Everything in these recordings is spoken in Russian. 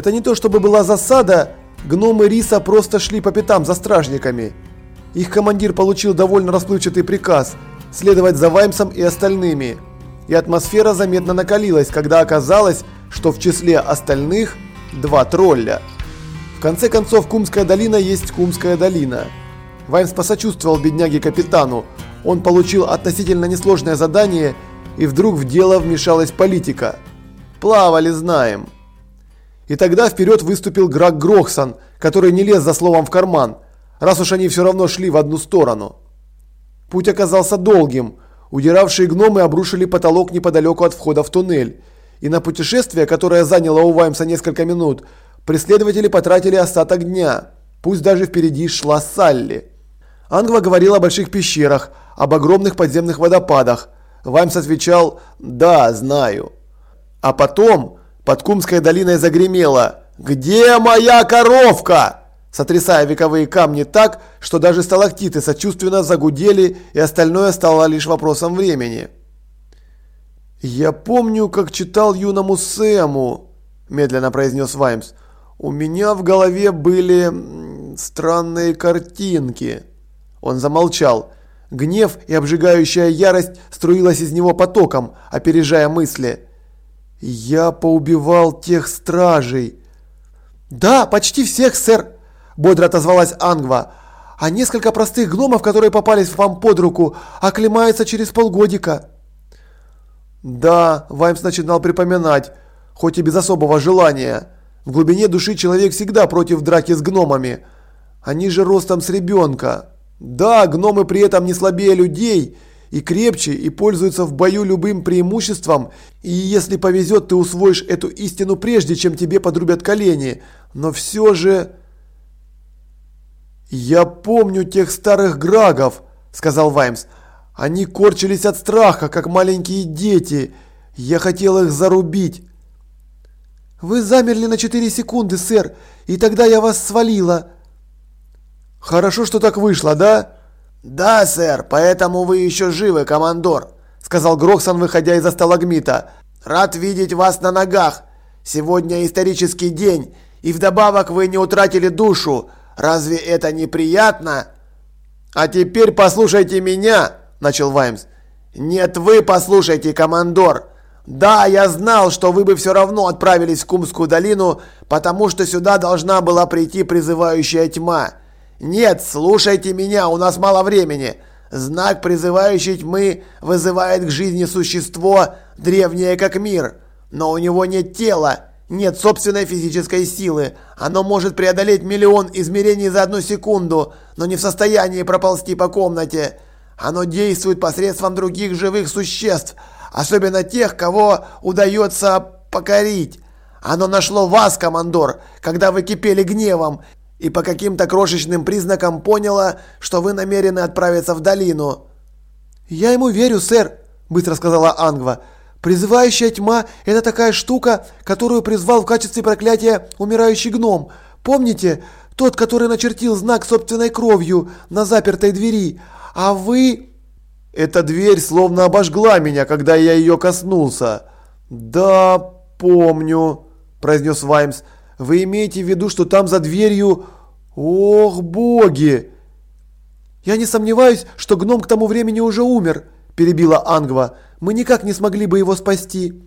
Это не то чтобы была засада, гномы Риса просто шли по пятам за стражниками. Их командир получил довольно расплывчатый приказ следовать за Ваймсом и остальными. И атмосфера заметно накалилась, когда оказалось, что в числе остальных два тролля. В конце концов, Кумская долина есть Кумская долина. Ваймс посочувствовал бедняге-капитану. Он получил относительно несложное задание, и вдруг в дело вмешалась политика. Плавали, знаем. И тогда вперед выступил Грак Грохсон, который не лез за словом в карман, раз уж они все равно шли в одну сторону. Путь оказался долгим. Удиравшие гномы обрушили потолок неподалеку от входа в туннель. И на путешествие, которое заняло у Ваймса несколько минут, преследователи потратили остаток дня. Пусть даже впереди шла Салли. Ангва говорил о больших пещерах, об огромных подземных водопадах. Ваймс отвечал «Да, знаю». А потом под Кумской долиной загремело «Где моя коровка?» сотрясая вековые камни так, что даже сталактиты сочувственно загудели, и остальное стало лишь вопросом времени. «Я помню, как читал юному Сэму», – медленно произнес Ваймс. «У меня в голове были странные картинки». Он замолчал. Гнев и обжигающая ярость струилась из него потоком, опережая мысли. «Я поубивал тех стражей». «Да, почти всех, сэр», – бодро отозвалась Ангва. «А несколько простых гномов, которые попались вам под руку, оклемаются через полгодика». Да, Ваймс начинал припоминать, хоть и без особого желания. В глубине души человек всегда против драки с гномами. Они же ростом с ребенка. Да, гномы при этом не слабее людей – и крепче, и пользуются в бою любым преимуществом, и если повезет, ты усвоишь эту истину прежде, чем тебе подрубят колени. Но все же... «Я помню тех старых грагов», – сказал Ваймс. «Они корчились от страха, как маленькие дети. Я хотел их зарубить». «Вы замерли на 4 секунды, сэр, и тогда я вас свалила». «Хорошо, что так вышло, да?» «Да, сэр, поэтому вы еще живы, командор», – сказал Грохсон, выходя из-за сталагмита. «Рад видеть вас на ногах. Сегодня исторический день, и вдобавок вы не утратили душу. Разве это неприятно?» «А теперь послушайте меня», – начал Ваймс. «Нет, вы послушайте, командор. Да, я знал, что вы бы все равно отправились в Кумскую долину, потому что сюда должна была прийти призывающая тьма». «Нет, слушайте меня, у нас мало времени. Знак, призывающий тьмы, вызывает к жизни существо, древнее как мир. Но у него нет тела, нет собственной физической силы. Оно может преодолеть миллион измерений за одну секунду, но не в состоянии проползти по комнате. Оно действует посредством других живых существ, особенно тех, кого удается покорить. Оно нашло вас, командор, когда вы кипели гневом, и по каким-то крошечным признакам поняла, что вы намерены отправиться в долину». «Я ему верю, сэр», – быстро сказала Ангва. «Призывающая тьма – это такая штука, которую призвал в качестве проклятия умирающий гном. Помните, тот, который начертил знак собственной кровью на запертой двери, а вы...» «Эта дверь словно обожгла меня, когда я ее коснулся». «Да, помню», – произнес Ваймс. Вы имеете в виду, что там за дверью... Ох, боги! Я не сомневаюсь, что гном к тому времени уже умер, перебила Ангва. Мы никак не смогли бы его спасти.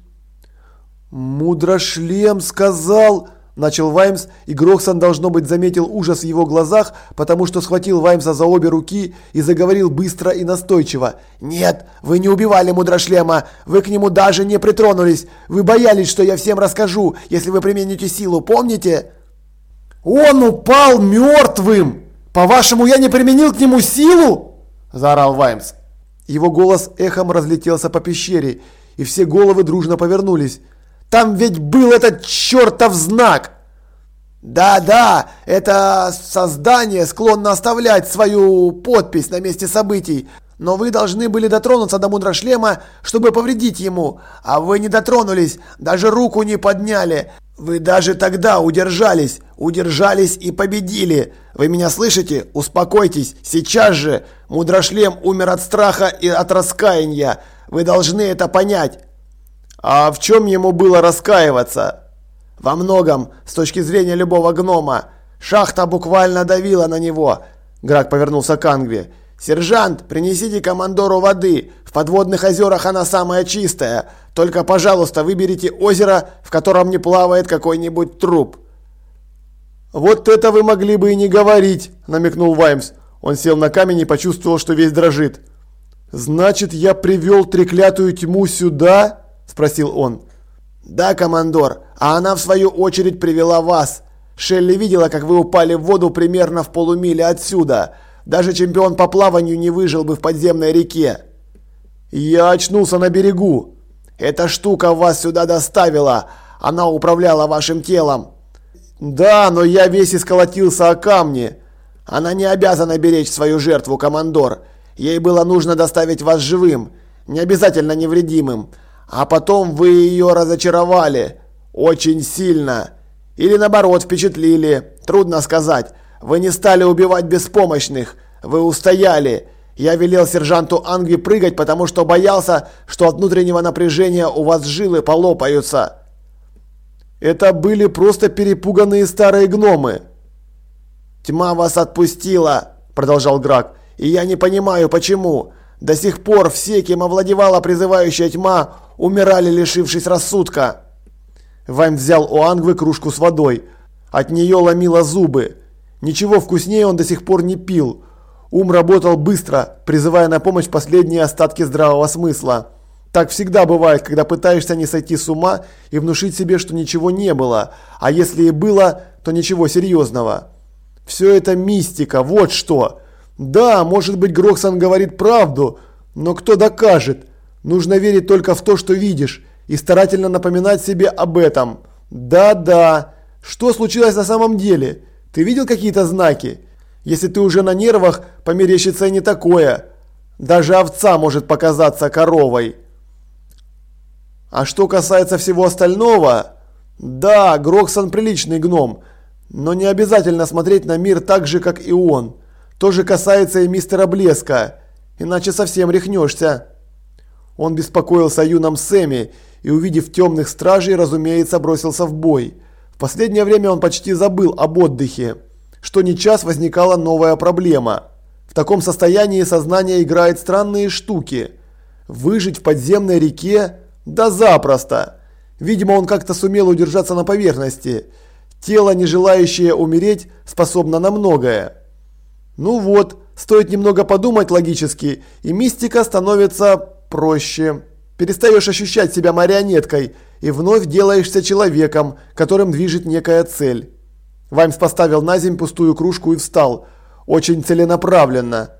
Мудрошлем сказал... Начал Ваймс, и Грохсон, должно быть, заметил ужас в его глазах, потому что схватил Ваймса за обе руки и заговорил быстро и настойчиво. «Нет, вы не убивали Мудрошлема, вы к нему даже не притронулись. Вы боялись, что я всем расскажу, если вы примените силу, помните?» «Он упал мертвым! По-вашему, я не применил к нему силу?» – заорал Ваймс. Его голос эхом разлетелся по пещере, и все головы дружно повернулись. Там ведь был этот чертов знак!» «Да-да, это создание склонно оставлять свою подпись на месте событий, но вы должны были дотронуться до мудрошлема, чтобы повредить ему, а вы не дотронулись, даже руку не подняли. Вы даже тогда удержались, удержались и победили. Вы меня слышите? Успокойтесь, сейчас же. Мудрошлем умер от страха и от раскаяния. Вы должны это понять». А в чем ему было раскаиваться? Во многом, с точки зрения любого гнома. Шахта буквально давила на него. Грак повернулся к Ангве. «Сержант, принесите командору воды. В подводных озерах она самая чистая. Только, пожалуйста, выберите озеро, в котором не плавает какой-нибудь труп». «Вот это вы могли бы и не говорить», – намекнул Ваймс. Он сел на камень и почувствовал, что весь дрожит. «Значит, я привел треклятую тьму сюда?» – спросил он. «Да, командор, а она в свою очередь привела вас. Шелли видела, как вы упали в воду примерно в полумиле отсюда. Даже чемпион по плаванию не выжил бы в подземной реке». «Я очнулся на берегу». «Эта штука вас сюда доставила. Она управляла вашим телом». «Да, но я весь исколотился о камни». «Она не обязана беречь свою жертву, командор. Ей было нужно доставить вас живым, не обязательно невредимым. А потом вы ее разочаровали. Очень сильно. Или наоборот впечатлили. Трудно сказать. Вы не стали убивать беспомощных. Вы устояли. Я велел сержанту Ангви прыгать, потому что боялся, что от внутреннего напряжения у вас жилы полопаются. Это были просто перепуганные старые гномы. «Тьма вас отпустила», – продолжал Грак. «И я не понимаю, почему. До сих пор все, кем овладевала призывающая тьма, умирали, лишившись рассудка». Вайм взял у Ангвы кружку с водой. От нее ломило зубы. Ничего вкуснее он до сих пор не пил. Ум работал быстро, призывая на помощь последние остатки здравого смысла. Так всегда бывает, когда пытаешься не сойти с ума и внушить себе, что ничего не было, а если и было, то ничего серьезного. Все это мистика, вот что. Да, может быть Грохсан говорит правду, но кто докажет? Нужно верить только в то, что видишь, и старательно напоминать себе об этом. Да-да. Что случилось на самом деле? Ты видел какие-то знаки? Если ты уже на нервах, померещится и не такое. Даже овца может показаться коровой. А что касается всего остального, да, Грохсан приличный гном, но не обязательно смотреть на мир так же, как и он. То же касается и мистера Блеска, иначе совсем рехнешься. Он беспокоился о юном Сэме и, увидев темных стражей, разумеется, бросился в бой. В последнее время он почти забыл об отдыхе. Что ни час возникала новая проблема. В таком состоянии сознание играет странные штуки. Выжить в подземной реке? Да запросто. Видимо, он как-то сумел удержаться на поверхности. Тело, не желающее умереть, способно на многое. Ну вот, стоит немного подумать логически, и мистика становится проще. Перестаешь ощущать себя марионеткой и вновь делаешься человеком, которым движет некая цель. Ваймс поставил на землю пустую кружку и встал. Очень целенаправленно.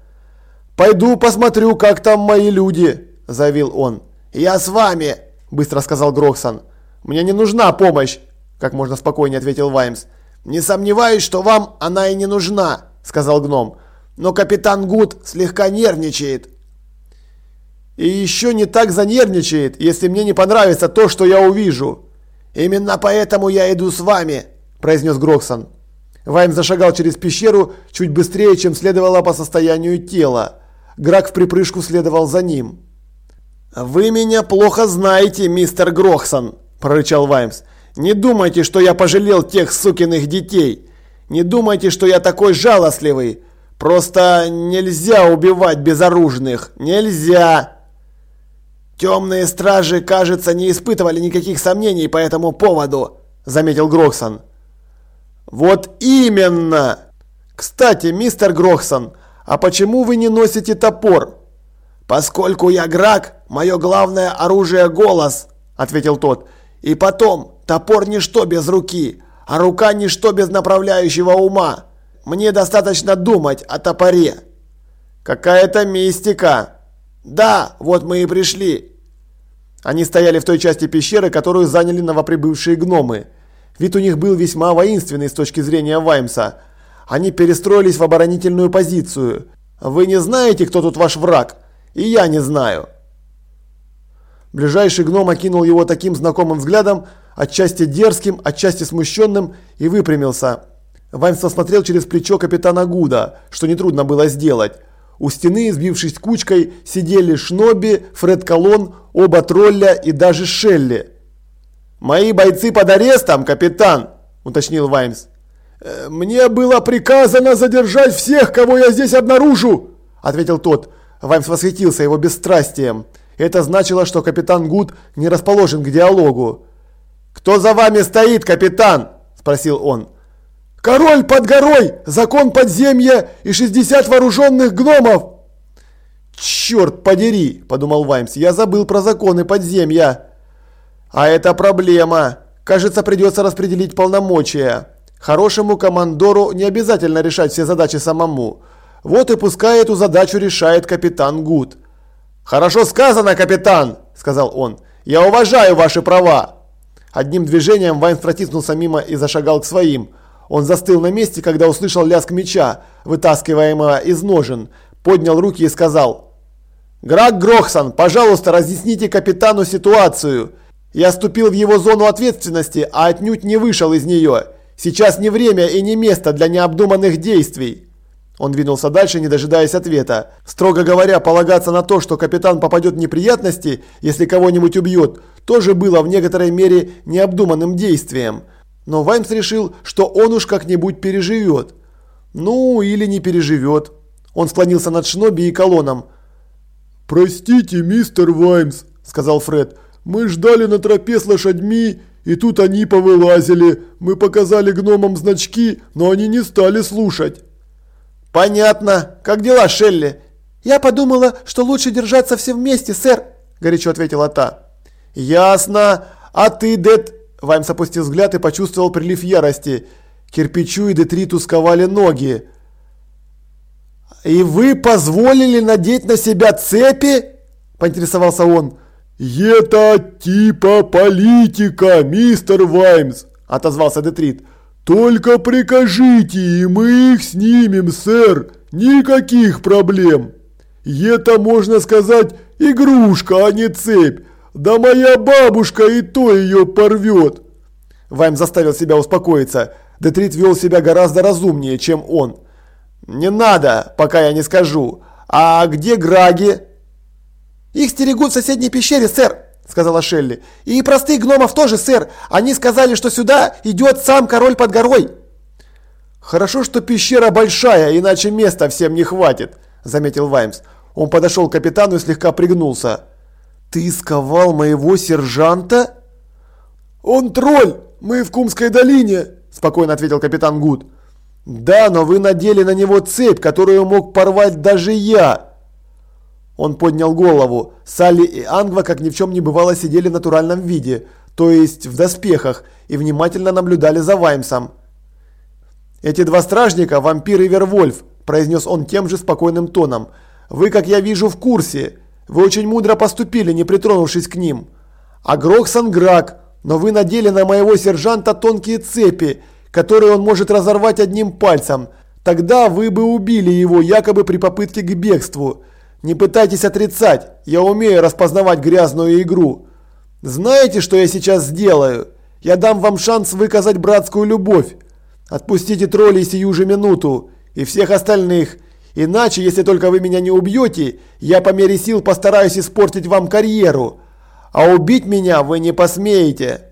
«Пойду посмотрю, как там мои люди», – заявил он. «Я с вами», – быстро сказал Грохсон. «Мне не нужна помощь», – как можно спокойнее ответил Ваймс. «Не сомневаюсь, что вам она и не нужна», – сказал гном. «Но капитан Гуд слегка нервничает». «И еще не так занервничает, если мне не понравится то, что я увижу». «Именно поэтому я иду с вами», – произнес Гроксон. Ваймс зашагал через пещеру чуть быстрее, чем следовало по состоянию тела. Грак в припрыжку следовал за ним. «Вы меня плохо знаете, мистер Грохсон», – прорычал Ваймс. «Не думайте, что я пожалел тех сукиных детей. Не думайте, что я такой жалостливый. Просто нельзя убивать безоружных. Нельзя!» «Темные стражи, кажется, не испытывали никаких сомнений по этому поводу», – заметил Грохсон. «Вот именно! Кстати, мистер Грохсон, а почему вы не носите топор?» «Поскольку я Грак, мое главное оружие – голос», – ответил тот. «И потом, топор – ничто без руки, а рука – ничто без направляющего ума. Мне достаточно думать о топоре». «Какая-то мистика». «Да, вот мы и пришли». Они стояли в той части пещеры, которую заняли новоприбывшие гномы. Вид у них был весьма воинственный с точки зрения Ваймса. Они перестроились в оборонительную позицию. «Вы не знаете, кто тут ваш враг?» И я не знаю. Ближайший гном окинул его таким знакомым взглядом, отчасти дерзким, отчасти смущенным, и выпрямился. Ваймс смотрел через плечо капитана Гуда, что нетрудно было сделать. У стены, сбившись кучкой, сидели Шноби, Фред Колон, оба тролля и даже Шелли. «Мои бойцы под арестом, капитан!» – уточнил Ваймс. «Э, «Мне было приказано задержать всех, кого я здесь обнаружу!» – ответил тот. Ваймс восхитился его бесстрастием. Это значило, что капитан Гуд не расположен к диалогу. «Кто за вами стоит, капитан?» – спросил он. «Король под горой! Закон подземья и 60 вооруженных гномов!» «Черт подери!» – подумал Ваймс. «Я забыл про законы подземья!» «А это проблема! Кажется, придется распределить полномочия. Хорошему командору не обязательно решать все задачи самому. Вот и пускай эту задачу решает капитан Гуд». «Хорошо сказано, капитан!» – сказал он. «Я уважаю ваши права!» Одним движением Ваймс протиснулся мимо и зашагал к своим. Он застыл на месте, когда услышал лязг меча, вытаскиваемого из ножен, поднял руки и сказал «Грак Грохсон, пожалуйста, разъясните капитану ситуацию. Я ступил в его зону ответственности, а отнюдь не вышел из нее. Сейчас не время и не место для необдуманных действий». Он двинулся дальше, не дожидаясь ответа. Строго говоря, полагаться на то, что капитан попадет в неприятности, если кого-нибудь убьет, тоже было в некоторой мере необдуманным действием. Но Ваймс решил, что он уж как-нибудь переживет. Ну, или не переживет. Он склонился над Шноби и колонном. «Простите, мистер Ваймс», – сказал Фред. «Мы ждали на тропе с лошадьми, и тут они повылазили. Мы показали гномам значки, но они не стали слушать». «Понятно. Как дела, Шелли?» «Я подумала, что лучше держаться все вместе, сэр», – горячо ответила та. «Ясно. А ты, Дед...» Ваймс опустил взгляд и почувствовал прилив ярости. Кирпичу и Детриту сковали ноги. «И вы позволили надеть на себя цепи?» – поинтересовался он. «Это типа политика, мистер Ваймс», – отозвался Детрит. «Только прикажите, и мы их снимем, сэр. Никаких проблем. Это, можно сказать, игрушка, а не цепь. Да моя бабушка и то ее порвет. Вайм заставил себя успокоиться. Детрит вел себя гораздо разумнее, чем он. «Не надо, пока я не скажу. А где Граги?» «Их стерегут в соседней пещере, сэр», – сказала Шелли. «И простых гномов тоже, сэр. Они сказали, что сюда идет сам король под горой». «Хорошо, что пещера большая, иначе места всем не хватит», – заметил Ваймс. Он подошел к капитану и слегка пригнулся. «Ты сковал моего сержанта?» «Он тролль! Мы в Кумской долине!» – спокойно ответил капитан Гуд. «Да, но вы надели на него цепь, которую мог порвать даже я!» Он поднял голову. Салли и Ангва, как ни в чем не бывало, сидели в натуральном виде, то есть в доспехах, и внимательно наблюдали за Ваймсом. «Эти два стражника – вампир и Вервольф», – произнес он тем же спокойным тоном. «Вы, как я вижу, в курсе. Вы очень мудро поступили, не притронувшись к ним. А Грохсан Грак, но вы надели на моего сержанта тонкие цепи, которые он может разорвать одним пальцем. Тогда вы бы убили его якобы при попытке к бегству. Не пытайтесь отрицать, я умею распознавать грязную игру. Знаете, что я сейчас сделаю? Я дам вам шанс выказать братскую любовь. Отпустите троллей сию же минуту и всех остальных, Иначе, если только вы меня не убьете, я по мере сил постараюсь испортить вам карьеру. А убить меня вы не посмеете.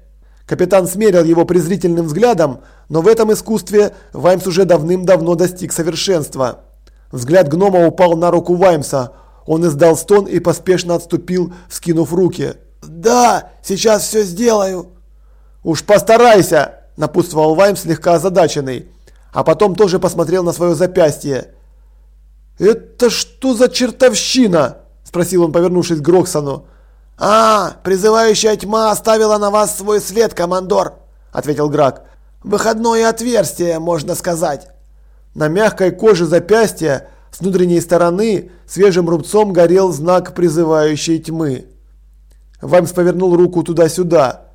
Капитан смерил его презрительным взглядом, но в этом искусстве Ваймс уже давным-давно достиг совершенства. Взгляд гнома упал на руку Ваймса. Он издал стон и поспешно отступил, вскинув руки. «Да, сейчас все сделаю!» «Уж постарайся!» – напутствовал Ваймс слегка озадаченный. А потом тоже посмотрел на свое запястье. «Это что за чертовщина?» – спросил он, повернувшись к Гроксону. «А, призывающая тьма оставила на вас свой след, командор», – ответил Грак. «Выходное отверстие, можно сказать». На мягкой коже запястья с внутренней стороны свежим рубцом горел знак призывающей тьмы. Ваймс повернул руку туда-сюда.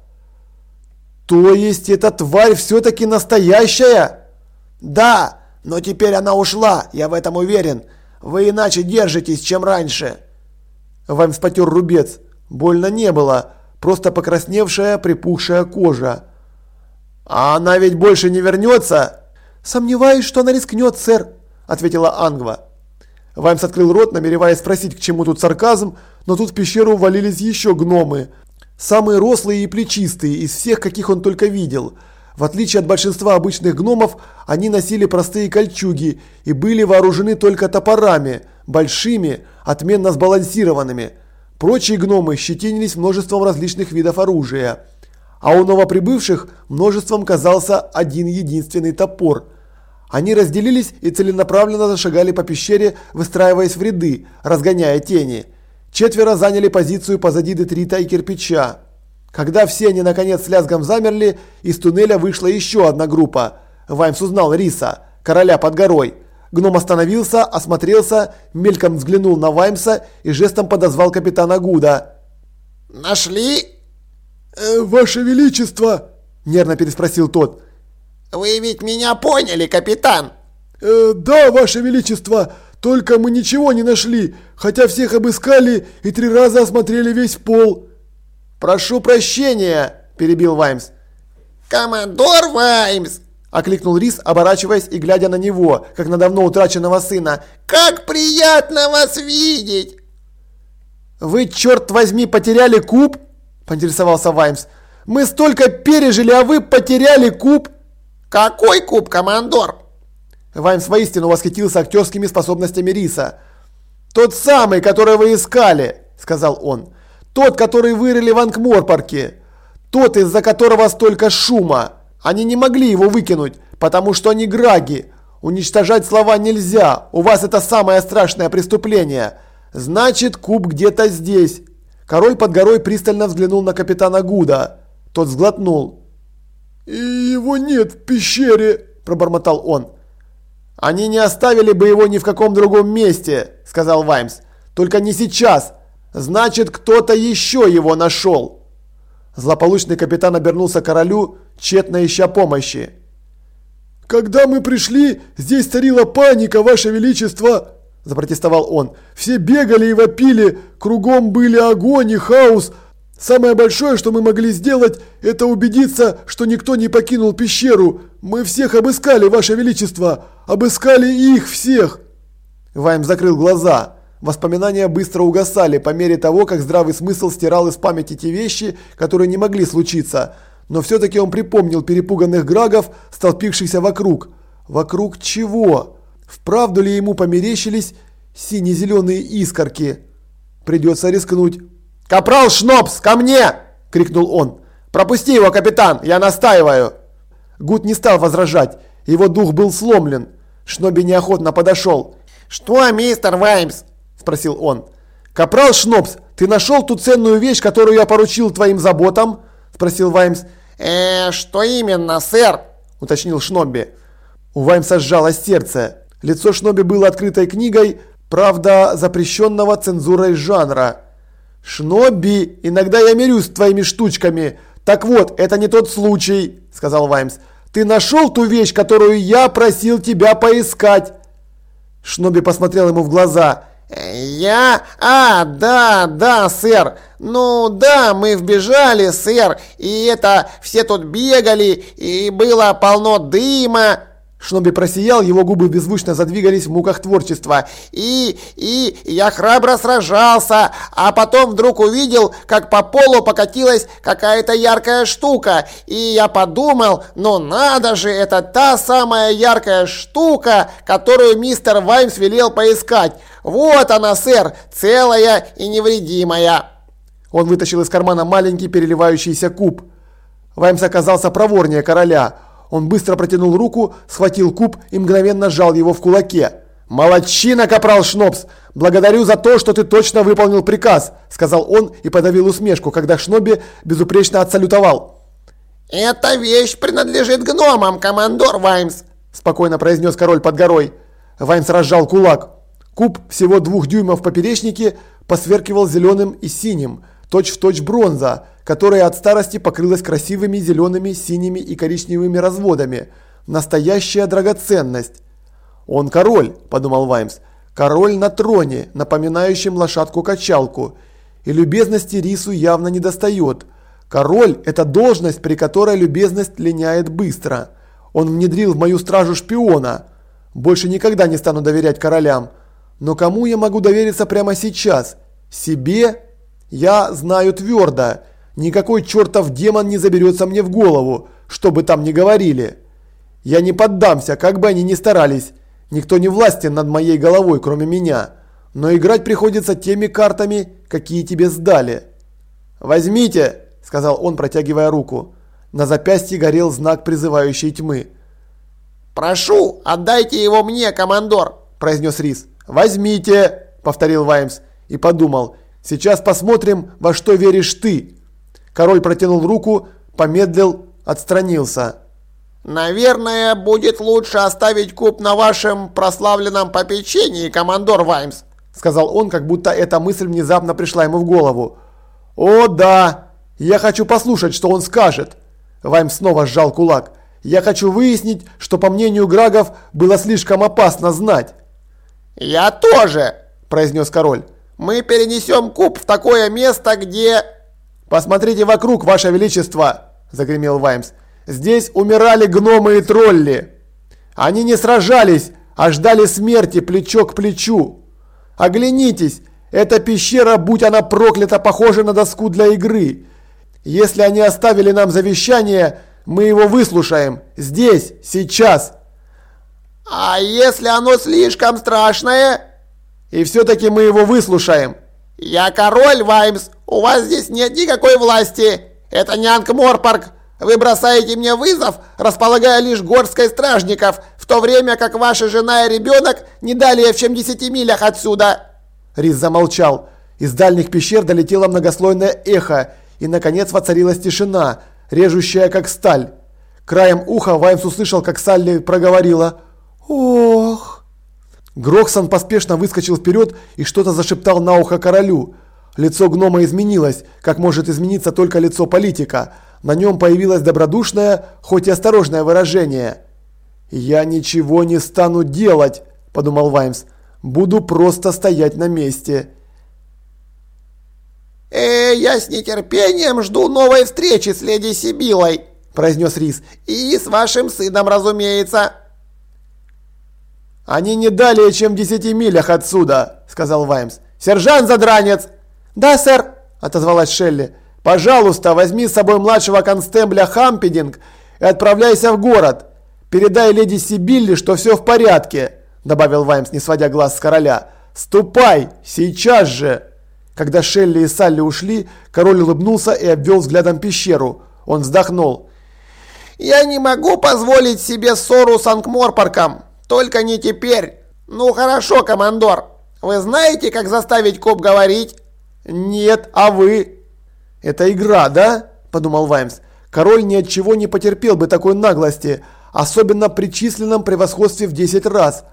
«То есть эта тварь все-таки настоящая?» «Да, но теперь она ушла, я в этом уверен. Вы иначе держитесь, чем раньше. Вам спотер рубец. Больно не было, просто покрасневшая, припухшая кожа. А она ведь больше не вернется? Сомневаюсь, что она рискнет, сэр, ответила Ангва. Ваймс открыл рот, намереваясь спросить, к чему тут сарказм, но тут в пещеру ввалились еще гномы. Самые рослые и плечистые из всех, каких он только видел. В отличие от большинства обычных гномов, они носили простые кольчуги и были вооружены только топорами, большими, отменно сбалансированными. Прочие гномы щетинились множеством различных видов оружия. А у новоприбывших множеством казался один единственный топор. Они разделились и целенаправленно зашагали по пещере, выстраиваясь в ряды, разгоняя тени. Четверо заняли позицию позади детрита и кирпича. Когда все они наконец с лязгом замерли, из туннеля вышла еще одна группа. Ваймс узнал Риса, короля под горой. Гном остановился, осмотрелся, мельком взглянул на Ваймса и жестом подозвал капитана Гуда. «Нашли?» «Э, «Ваше Величество!» – нервно переспросил тот. «Вы ведь меня поняли, капитан?» э, «Да, Ваше Величество, только мы ничего не нашли, хотя всех обыскали и три раза осмотрели весь пол». «Прошу прощения!» – перебил Ваймс. «Командор Ваймс!» – окликнул Рис, оборачиваясь и глядя на него, как на давно утраченного сына. «Как приятно вас видеть!» «Вы, черт возьми, потеряли куб?» – поинтересовался Ваймс. «Мы столько пережили, а вы потеряли куб!» «Какой куб, командор?» Ваймс воистину восхитился актерскими способностями Риса. «Тот самый, который вы искали», – сказал он. «Тот, который вырыли в Анкморпорке. Тот, из-за которого столько шума. Они не могли его выкинуть, потому что они граги. Уничтожать слова нельзя. У вас это самое страшное преступление. Значит, куб где-то здесь». Король под горой пристально взглянул на капитана Гуда. Тот сглотнул. «И его нет в пещере», – пробормотал он. «Они не оставили бы его ни в каком другом месте», – сказал Ваймс. «Только не сейчас. Значит, кто-то еще его нашел». Злополучный капитан обернулся королю, тщетно ища помощи. «Когда мы пришли, здесь царила паника, ваше величество!» – запротестовал он. «Все бегали и вопили, кругом были огонь и хаос, Самое большое, что мы могли сделать, это убедиться, что никто не покинул пещеру. Мы всех обыскали, Ваше Величество! Обыскали их всех!» Вайм закрыл глаза. Воспоминания быстро угасали по мере того, как здравый смысл стирал из памяти те вещи, которые не могли случиться. Но все-таки он припомнил перепуганных грагов, столпившихся вокруг. Вокруг чего? Вправду ли ему померещились сине-зеленые искорки? Придется рискнуть. «Капрал Шнопс, ко мне!» – крикнул он. «Пропусти его, капитан, я настаиваю!» Гуд не стал возражать, его дух был сломлен. Шноби неохотно подошел. «Что, мистер Ваймс?» – спросил он. «Капрал Шнопс, ты нашел ту ценную вещь, которую я поручил твоим заботам?» – спросил Ваймс. «Э, что именно, сэр?» – уточнил Шнобби. У Ваймса сжалось сердце. Лицо Шноби было открытой книгой, правда, запрещенного цензурой жанра. «Шнобби, иногда я мирюсь с твоими штучками. Так вот, это не тот случай», – сказал Ваймс. «Ты нашел ту вещь, которую я просил тебя поискать?» Шнобби посмотрел ему в глаза. «Я? А, да, да, сэр. Ну, да, мы вбежали, сэр, и это, все тут бегали, и было полно дыма». Шноби просиял, его губы беззвучно задвигались в муках творчества. «И, и, я храбро сражался, а потом вдруг увидел, как по полу покатилась какая-то яркая штука, и я подумал, ну надо же, это та самая яркая штука, которую мистер Ваймс велел поискать. Вот она, сэр, целая и невредимая». Он вытащил из кармана маленький переливающийся куб. Ваймс оказался проворнее короля. Он быстро протянул руку, схватил куб и мгновенно сжал его в кулаке. «Молодчина, капрал Шнобс! Благодарю за то, что ты точно выполнил приказ!» Сказал он и подавил усмешку, когда Шноби безупречно отсалютовал. «Эта вещь принадлежит гномам, командор Ваймс!» Спокойно произнес король под горой. Ваймс разжал кулак. Куб всего двух дюймов в поперечнике посверкивал зеленым и синим, точь-в-точь точь бронза – которая от старости покрылась красивыми зелеными, синими и коричневыми разводами. Настоящая драгоценность. «Он король», – подумал Ваймс. «Король на троне, напоминающем лошадку-качалку. И любезности Рису явно не достает. Король – это должность, при которой любезность линяет быстро. Он внедрил в мою стражу шпиона. Больше никогда не стану доверять королям. Но кому я могу довериться прямо сейчас? Себе? Я знаю твердо. Никакой чертов демон не заберется мне в голову, что бы там ни говорили. Я не поддамся, как бы они ни старались. Никто не властен над моей головой, кроме меня. Но играть приходится теми картами, какие тебе сдали. «Возьмите!» – сказал он, протягивая руку. На запястье горел знак призывающей тьмы. «Прошу, отдайте его мне, командор!» – произнес Рис. «Возьмите!» – повторил Ваймс и подумал. «Сейчас посмотрим, во что веришь ты!» Король протянул руку, помедлил, отстранился. «Наверное, будет лучше оставить куб на вашем прославленном попечении, командор Ваймс», сказал он, как будто эта мысль внезапно пришла ему в голову. «О, да! Я хочу послушать, что он скажет!» Ваймс снова сжал кулак. «Я хочу выяснить, что, по мнению Грагов, было слишком опасно знать». «Я тоже!» – произнес король. «Мы перенесем куб в такое место, где...» «Посмотрите вокруг, ваше величество!» – загремел Ваймс. Здесь умирали гномы и тролли. Они не сражались, а ждали смерти плечо к плечу. Оглянитесь, эта пещера, будь она проклята, похожа на доску для игры. Если они оставили нам завещание, мы его выслушаем. Здесь, сейчас. А если оно слишком страшное? И все-таки мы его выслушаем. Я король, Ваймс. У вас здесь нет никакой власти. Это не Анкморпарк. Вы бросаете мне вызов, располагая лишь горской стражников, в то время как ваша жена и ребенок не далее, чем 10 милях отсюда!» Рис замолчал. Из дальних пещер долетело многослойное эхо, и, наконец, воцарилась тишина, режущая как сталь. Краем уха Ваймс услышал, как Салли проговорила «Ох!». Гроксон поспешно выскочил вперед и что-то зашептал на ухо королю. Лицо гнома изменилось, как может измениться только лицо политика – на нем появилось добродушное, хоть и осторожное выражение. «Я ничего не стану делать», – подумал Ваймс. «Буду просто стоять на месте». «Э, я с нетерпением жду новой встречи с леди Сибилой», – произнес Рис. «И с вашим сыном, разумеется». «Они не далее, чем в десяти милях отсюда», – сказал Ваймс. «Сержант Задранец!» «Да, сэр», – отозвалась Шелли. Пожалуйста, возьми с собой младшего констебля Хампединг и отправляйся в город. Передай леди Сибилли, что все в порядке», – добавил Ваймс, не сводя глаз с короля. «Ступай, сейчас же!» Когда Шелли и Салли ушли, король улыбнулся и обвел взглядом пещеру. Он вздохнул. «Я не могу позволить себе ссору с Анкморпарком. Только не теперь. Ну хорошо, командор. Вы знаете, как заставить коп говорить?» «Нет, а вы?» «Это игра, да?» – подумал Ваймс. «Король ни от чего не потерпел бы такой наглости, особенно при численном превосходстве в 10 раз.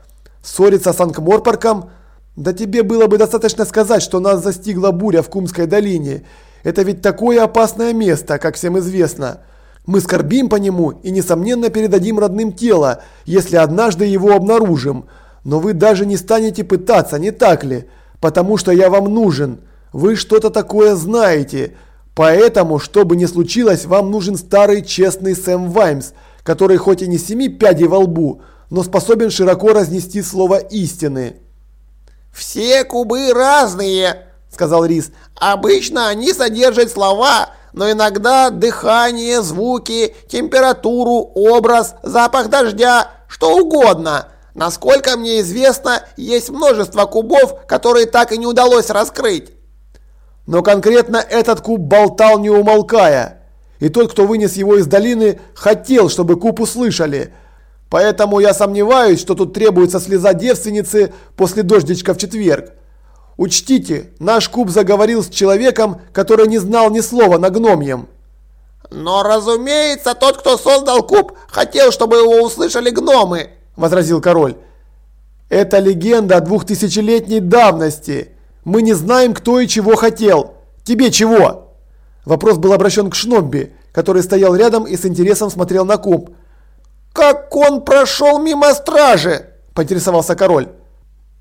Ссориться с Анкморпарком? Да тебе было бы достаточно сказать, что нас застигла буря в Кумской долине. Это ведь такое опасное место, как всем известно. Мы скорбим по нему и, несомненно, передадим родным тело, если однажды его обнаружим. Но вы даже не станете пытаться, не так ли? Потому что я вам нужен. Вы что-то такое знаете». Поэтому, что бы ни случилось, вам нужен старый честный Сэм Ваймс, который хоть и не семи пядей во лбу, но способен широко разнести слово истины. «Все кубы разные», – сказал Рис. «Обычно они содержат слова, но иногда дыхание, звуки, температуру, образ, запах дождя, что угодно. Насколько мне известно, есть множество кубов, которые так и не удалось раскрыть». Но конкретно этот куб болтал не умолкая. И тот, кто вынес его из долины, хотел, чтобы куб услышали. Поэтому я сомневаюсь, что тут требуется слеза девственницы после дождичка в четверг. Учтите, наш куб заговорил с человеком, который не знал ни слова на гномьем. «Но, разумеется, тот, кто создал куб, хотел, чтобы его услышали гномы», – возразил король. «Это легенда двухтысячелетней давности. Мы не знаем, кто и чего хотел. Тебе чего?» Вопрос был обращен к Шнобби, который стоял рядом и с интересом смотрел на куб. «Как он прошел мимо стражи?» – поинтересовался король.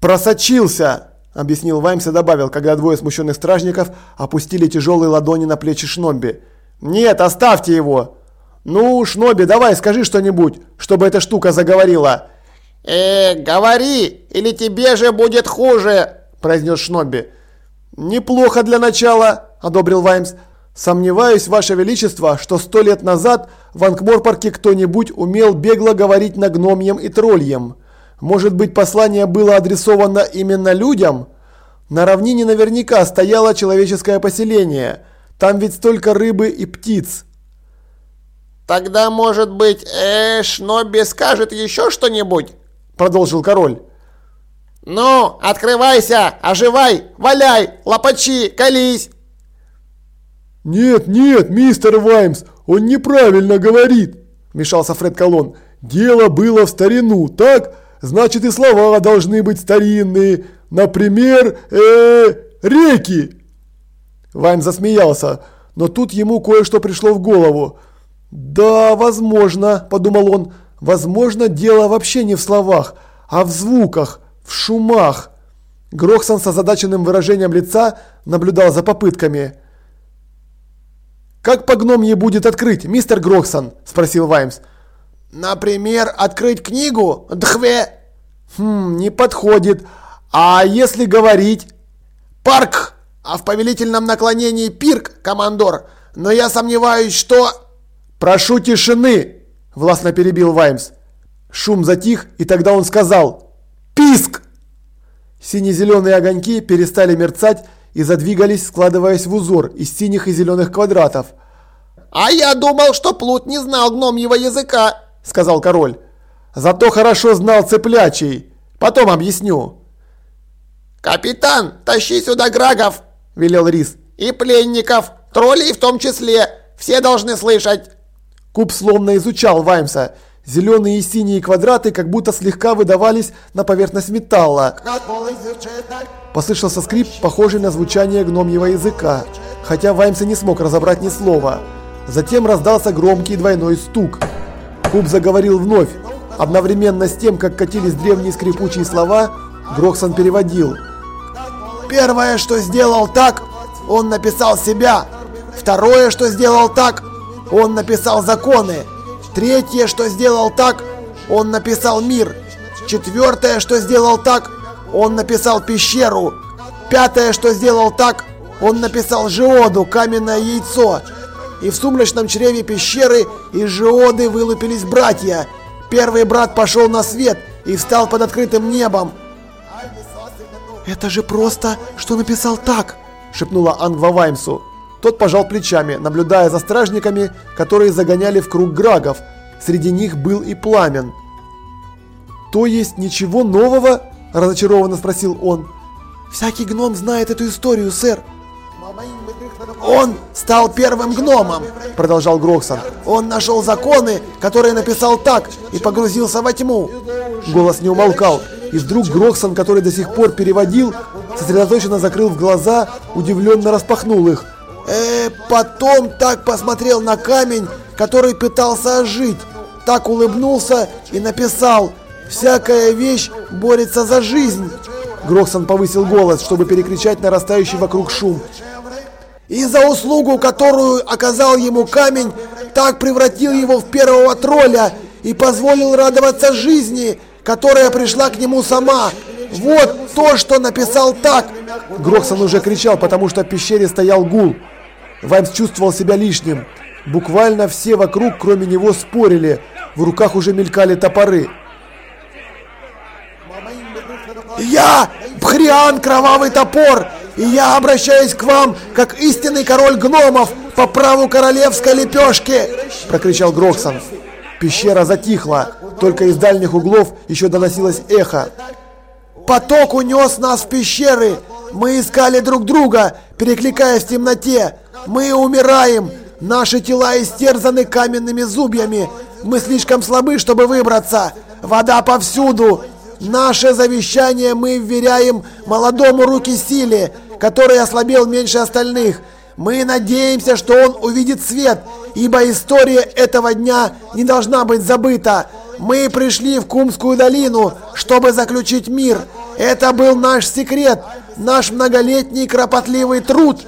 «Просочился!» – объяснил Ваймс и добавил, когда двое смущенных стражников опустили тяжелые ладони на плечи Шнобби. «Нет, оставьте его!» «Ну, Шноби, давай скажи что-нибудь, чтобы эта штука заговорила!» «Э, говори, или тебе же будет хуже!» произнес Шнобби. «Неплохо для начала», – одобрил Ваймс. Сомневаюсь, Ваше Величество, что сто лет назад в Анкморпорке кто-нибудь умел бегло говорить на гномьем и тролльем. Может быть, послание было адресовано именно людям? На равнине наверняка стояло человеческое поселение. Там ведь столько рыбы и птиц. «Тогда, может быть, Эш Нобби скажет еще что-нибудь?» Продолжил король. «Ну, открывайся, оживай, валяй, лопачи, колись!» «Нет, нет, мистер Ваймс, он неправильно говорит!» – вмешался Фред Колон. «Дело было в старину, так? Значит и слова должны быть старинные. Например, э, реки!» Ваймс засмеялся, но тут ему кое-что пришло в голову. «Да, возможно», – подумал он, – «возможно, дело вообще не в словах, а в звуках, в шумах». Грохсон с озадаченным выражением лица наблюдал за попытками. «Как по гномье будет открыть, мистер Грохсон?» – спросил Ваймс. «Например, открыть книгу? Дхве!» «Хм, не подходит. А если говорить?» «Парк! А в повелительном наклонении пирк, командор. Но я сомневаюсь, что...» «Прошу тишины!» – властно перебил Ваймс. Шум затих, и тогда он сказал «Писк!». Сине-зеленые огоньки перестали мерцать и задвигались, складываясь в узор из синих и зеленых квадратов. «А я думал, что Плут не знал гномьего языка», – сказал король. «Зато хорошо знал цеплячий. Потом объясню». «Капитан, тащи сюда грагов!» – велел Рис. «И пленников, троллей в том числе. Все должны слышать». Куб словно изучал Ваймса. Зеленые и синие квадраты как будто слегка выдавались на поверхность металла. Послышался скрип, похожий на звучание гномьего языка, хотя Ваймс и не смог разобрать ни слова. Затем раздался громкий двойной стук. Куб заговорил вновь. Одновременно с тем, как катились древние скрипучие слова, Грохсон переводил. «Первое, что сделал так, он написал себя. Второе, что сделал так, он написал законы. Третье, что сделал так, он написал мир. Четвертое, что сделал так, он написал пещеру. Пятое, что сделал так, он написал жиоду, каменное яйцо. И в сумрачном чреве пещеры из жиоды вылупились братья. Первый брат пошел на свет и встал под открытым небом. «Это же просто, что написал так!» – шепнула Ангва Ваймсу. Тот пожал плечами, наблюдая за стражниками, которые загоняли в круг грагов. Среди них был и пламен. «То есть ничего нового?» – разочарованно спросил он. «Всякий гном знает эту историю, сэр». «Он стал первым гномом», – продолжал Грохсон. «Он нашел законы, которые написал так, и погрузился во тьму». Голос не умолкал, и вдруг Грохсон, который до сих пор переводил, сосредоточенно закрыв глаза, удивленно распахнул их. Э, потом так посмотрел на камень, который пытался ожить, так улыбнулся и написал «Всякая вещь борется за жизнь». Грохсон повысил голос, чтобы перекричать нарастающий вокруг шум. И за услугу, которую оказал ему камень, так превратил его в первого тролля и позволил радоваться жизни, которая пришла к нему сама. Вот то, что написал так. Грохсон уже кричал, потому что в пещере стоял гул. Ваймс чувствовал себя лишним. Буквально все вокруг, кроме него, спорили. В руках уже мелькали топоры. «Я Бхриан Кровавый Топор, и я обращаюсь к вам, как истинный король гномов, по праву королевской лепешки!» – прокричал Гроксон. Пещера затихла, только из дальних углов еще доносилось эхо. «Поток унес нас в пещеры! Мы искали друг друга, перекликаясь в темноте! Мы умираем! Наши тела истерзаны каменными зубьями! Мы слишком слабы, чтобы выбраться! Вода повсюду! Наше завещание мы вверяем молодому руки силе, который ослабел меньше остальных. Мы надеемся, что он увидит свет, ибо история этого дня не должна быть забыта. Мы пришли в Кумскую долину, чтобы заключить мир. Это был наш секрет, наш многолетний кропотливый труд.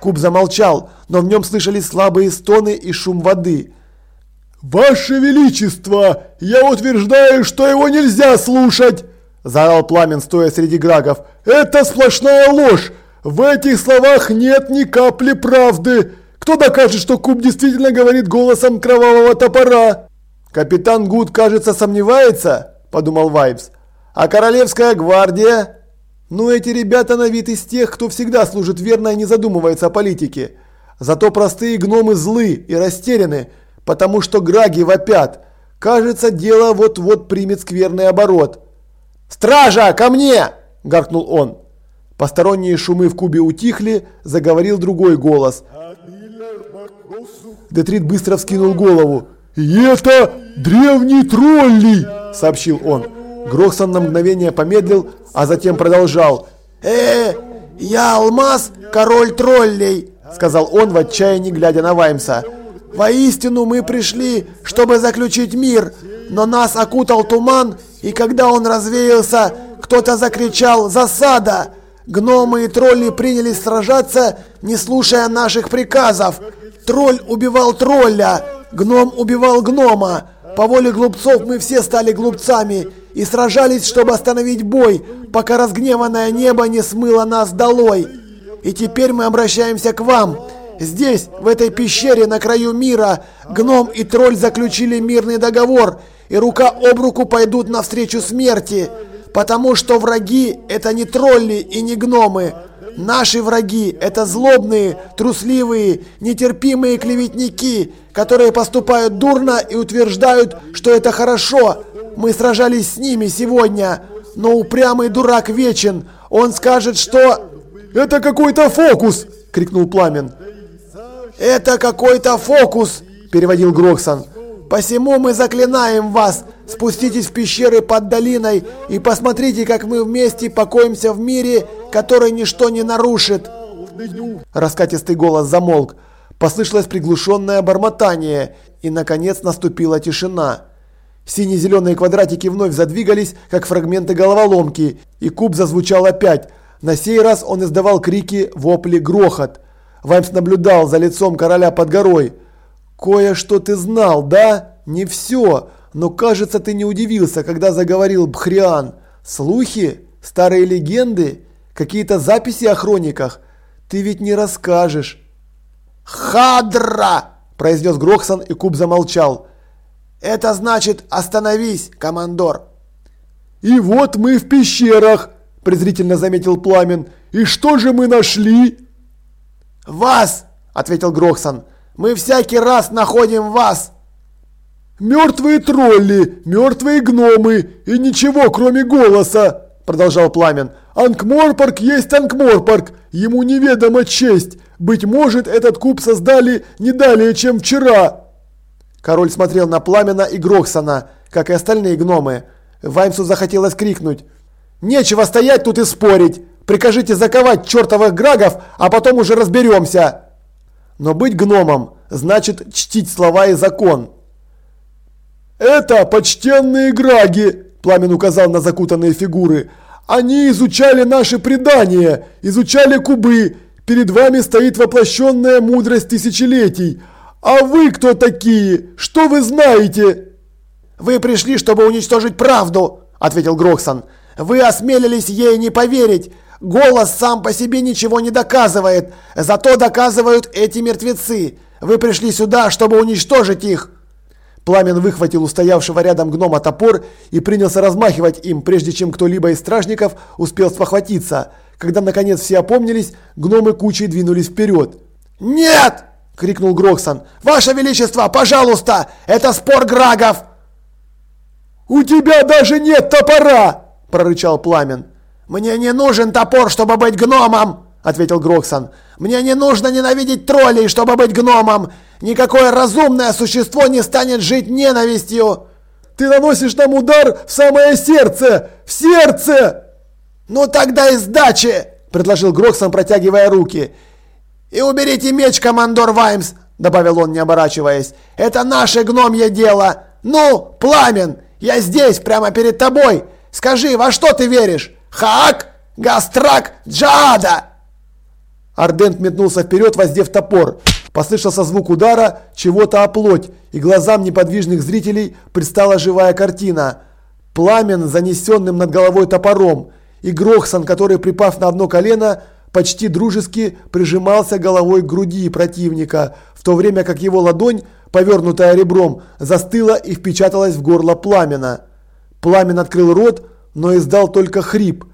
Куб замолчал, но в нем слышались слабые стоны и шум воды. «Ваше Величество, я утверждаю, что его нельзя слушать!» Заорал Пламен, стоя среди грагов. «Это сплошная ложь! В этих словах нет ни капли правды! Кто докажет, что Куб действительно говорит голосом кровавого топора? Капитан Гуд, кажется, сомневается, подумал Вайбс. А Королевская гвардия? Ну эти ребята на вид из тех, кто всегда служит верно и не задумывается о политике. Зато простые гномы злы и растеряны, потому что граги вопят. Кажется, дело вот-вот примет скверный оборот. «Стража, ко мне!» – гаркнул он. Посторонние шумы в кубе утихли, заговорил другой голос. Детрит быстро вскинул голову. «И это древний тролли!» – сообщил он. Грохсон на мгновение помедлил, а затем продолжал. «Э, я Алмаз, король троллей!» – сказал он в отчаянии, глядя на Ваймса. «Воистину мы пришли, чтобы заключить мир, но нас окутал туман, и когда он развеялся, кто-то закричал «Засада!» Гномы и тролли принялись сражаться, не слушая наших приказов. Тролль убивал тролля, гном убивал гнома. По воле глупцов мы все стали глупцами и сражались, чтобы остановить бой, пока разгневанное небо не смыло нас долой. И теперь мы обращаемся к вам. Здесь, в этой пещере на краю мира, гном и тролль заключили мирный договор, и рука об руку пойдут навстречу смерти. Потому что враги – это не тролли и не гномы. Наши враги – это злобные, трусливые, нетерпимые клеветники, которые поступают дурно и утверждают, что это хорошо. Мы сражались с ними сегодня, но упрямый дурак вечен. Он скажет, что... «Это какой-то фокус!» – крикнул Пламен. «Это какой-то фокус!» – переводил Гроксон. «Посему мы заклинаем вас, Спуститесь в пещеры под долиной и посмотрите, как мы вместе покоимся в мире, который ничто не нарушит. Раскатистый голос замолк. Послышалось приглушенное бормотание, и, наконец, наступила тишина. Сине-зеленые квадратики вновь задвигались, как фрагменты головоломки, и куб зазвучал опять. На сей раз он издавал крики, вопли, грохот. Ваймс наблюдал за лицом короля под горой. «Кое-что ты знал, да? Не все. Но кажется, ты не удивился, когда заговорил Бхриан. Слухи? Старые легенды? Какие-то записи о хрониках? Ты ведь не расскажешь. «Хадра!» – произнес Грохсон, и Куб замолчал. «Это значит «остановись, командор». «И вот мы в пещерах!» – презрительно заметил Пламен. «И что же мы нашли?» «Вас!» – ответил Грохсон. «Мы всякий раз находим вас!» «Мертвые тролли, мертвые гномы и ничего, кроме голоса!» Продолжал Пламен. «Анкморпорг есть Анкморпорг, ему неведома честь. Быть может, этот куб создали не далее, чем вчера!» Король смотрел на Пламена и Грохсона, как и остальные гномы. Ваймсу захотелось крикнуть. «Нечего стоять тут и спорить! Прикажите заковать чертовых грагов, а потом уже разберемся!» Но быть гномом значит чтить слова и закон. «Это почтенные граги!» – Пламен указал на закутанные фигуры. «Они изучали наши предания, изучали кубы. Перед вами стоит воплощенная мудрость тысячелетий. А вы кто такие? Что вы знаете?» «Вы пришли, чтобы уничтожить правду!» – ответил Грохсон. «Вы осмелились ей не поверить. Голос сам по себе ничего не доказывает, зато доказывают эти мертвецы. Вы пришли сюда, чтобы уничтожить их!» Пламен выхватил у стоявшего рядом гнома топор и принялся размахивать им, прежде чем кто-либо из стражников успел спохватиться. Когда наконец все опомнились, гномы кучей двинулись вперед. «Нет!» – крикнул Грохсон. «Ваше Величество, пожалуйста! Это спор грагов!» «У тебя даже нет топора!» – прорычал Пламен. «Мне не нужен топор, чтобы быть гномом!» – ответил Грохсон. «Мне не нужно ненавидеть троллей, чтобы быть гномом! Никакое разумное существо не станет жить ненавистью!» «Ты наносишь нам удар в самое сердце! В сердце!» «Ну тогда и сдачи!» – предложил Грохсон, протягивая руки. «И уберите меч, командор Ваймс!» – добавил он, не оборачиваясь. «Это наше гномье дело! Ну, Пламен, я здесь, прямо перед тобой! Скажи, во что ты веришь? Хаак? Гастрак? Джада? Ардент метнулся вперед, воздев топор. Послышался звук удара, чего-то о плоть, и глазам неподвижных зрителей предстала живая картина. Пламен, занесенным над головой топором, и Грохсон, который, припав на одно колено, почти дружески прижимался головой к груди противника, в то время как его ладонь, повернутая ребром, застыла и впечаталась в горло пламена. Пламен открыл рот, но издал только хрип.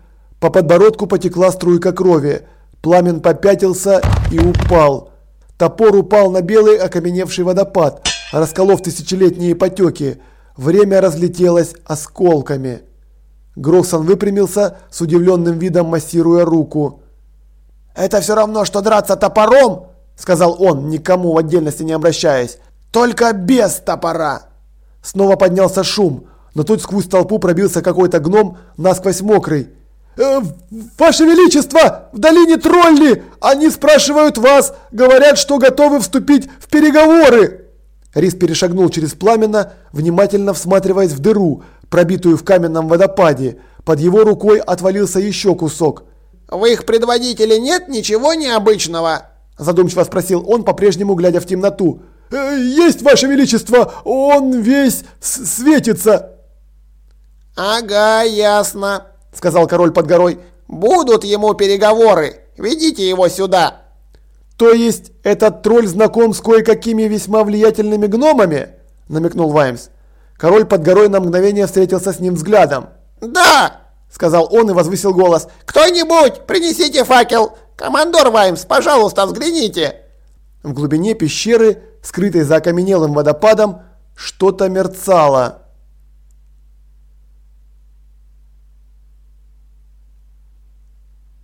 По подбородку потекла струйка крови. Пламен попятился и упал. Топор упал на белый окаменевший водопад, расколов тысячелетние потеки. Время разлетелось осколками. Грохсон выпрямился с удивленным видом массируя руку. «Это все равно, что драться топором!» – сказал он, никому в отдельности не обращаясь. «Только без топора!» Снова поднялся шум, но тут сквозь толпу пробился какой-то гном, насквозь мокрый. «Э, «Ваше Величество, в долине тролли! Они спрашивают вас, говорят, что готовы вступить в переговоры!» Рис перешагнул через пламена, внимательно всматриваясь в дыру, пробитую в каменном водопаде. Под его рукой отвалился еще кусок. «В их предводителе нет ничего необычного?» Задумчиво спросил он, по-прежнему глядя в темноту. «Э, «Есть, Ваше Величество! Он весь светится!» «Ага, ясно», — сказал король под горой. «Будут ему переговоры. Ведите его сюда». «То есть этот тролль знаком с кое-какими весьма влиятельными гномами?» – намекнул Ваймс. Король под горой на мгновение встретился с ним взглядом. «Да!» – сказал он и возвысил голос. «Кто-нибудь, принесите факел! Командор Ваймс, пожалуйста, взгляните!» В глубине пещеры, скрытой за окаменелым водопадом, что-то мерцало.